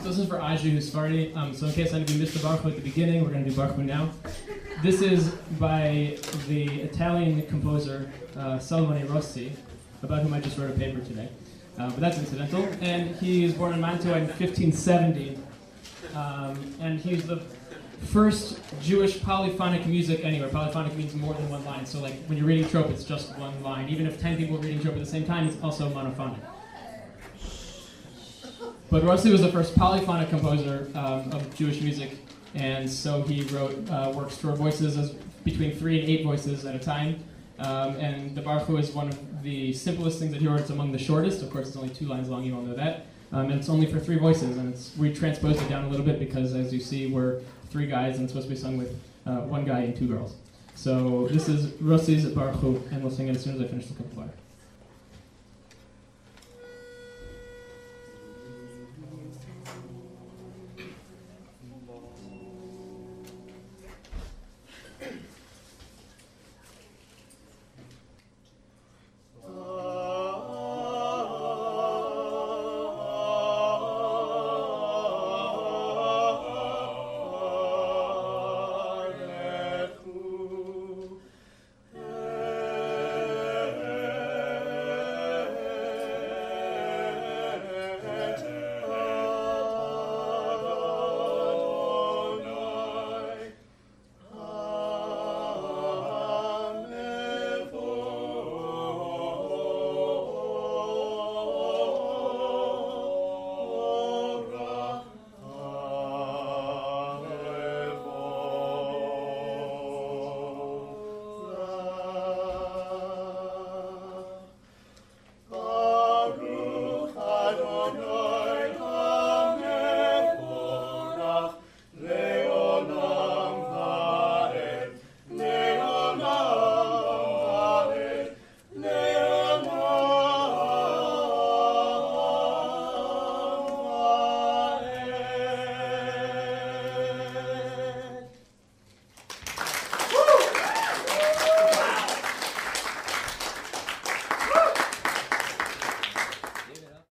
So this is for Aju Husfardi. Um, so in case any of you missed the Barchu at the beginning, we're going to do Barchu now. This is by the Italian composer uh, Salomone Rossi, about whom I just wrote a paper today. Uh, but that's incidental. And he was born in Mantua in 1570. Um, and he's the first Jewish polyphonic music anywhere. Polyphonic means more than one line. So like when you're reading trope, it's just one line. Even if 10 people are reading trope at the same time, it's also monophonic. But Rossi was the first polyphonic composer um, of Jewish music, and so he wrote uh, works for voices as between three and eight voices at a time. Um, and the Barechu is one of the simplest things that he wrote. It's among the shortest. Of course, it's only two lines long. You all know that. Um, and it's only for three voices, and it's we transposed it down a little bit because, as you see, we're three guys, and it's supposed to be sung with uh, one guy and two girls. So this is Rossi's Barechu, and we'll sing it as soon as I finish the couple bar.